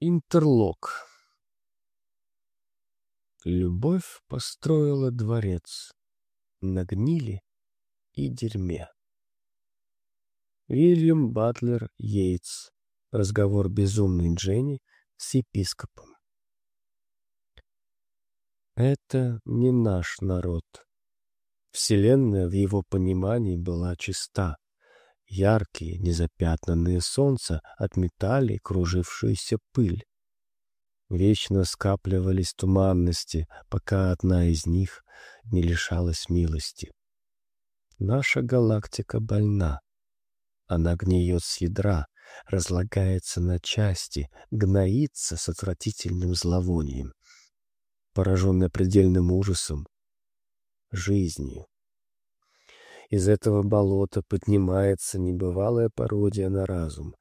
Интерлок. Любовь построила дворец на гнили и дерьме. Вильям Батлер Йейтс. Разговор безумной Дженни с епископом. Это не наш народ. Вселенная в его понимании была чиста. Яркие, незапятнанные солнца отметали кружившуюся пыль. Вечно скапливались туманности, пока одна из них не лишалась милости. Наша галактика больна. Она гниет с ядра, разлагается на части, гноится с отвратительным зловонием. Пораженная предельным ужасом, жизнью. Из этого болота поднимается небывалая пародия на разум,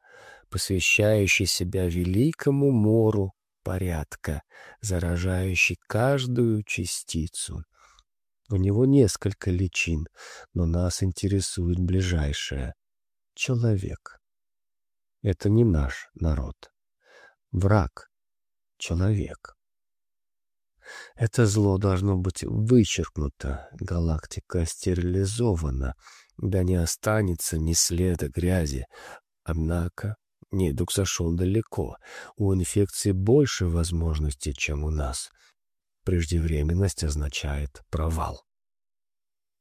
посвящающий себя великому мору порядка, заражающий каждую частицу. У него несколько личин, но нас интересует ближайшее — человек. Это не наш народ. Враг — человек. Это зло должно быть вычеркнуто, галактика стерилизована, да не останется ни следа грязи. Однако недуг зашел далеко, у инфекции больше возможностей, чем у нас. Преждевременность означает провал.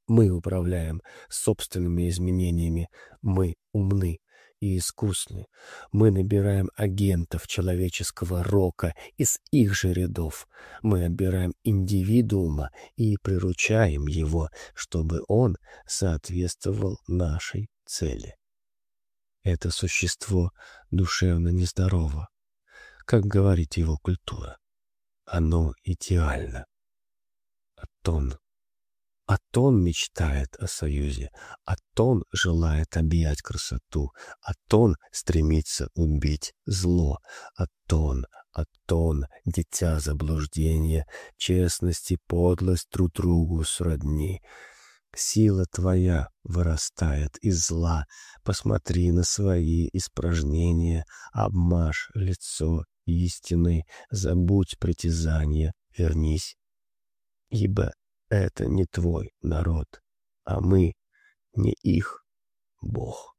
Мы управляем собственными изменениями, мы умны, и искусны. Мы набираем агентов человеческого рока из их же рядов. Мы отбираем индивидуума и приручаем его, чтобы он соответствовал нашей цели. Это существо душевно нездорово, как говорит его культура. Оно идеально. Атон Атон мечтает о союзе, Атон желает объять красоту, Атон стремится убить зло, Атон, Атон, дитя заблуждения, честность и подлость друг другу сродни. Сила твоя вырастает из зла, посмотри на свои испражнения, обмажь лицо истиной, забудь притязания, вернись, ибо это не твой народ, а мы не их Бог.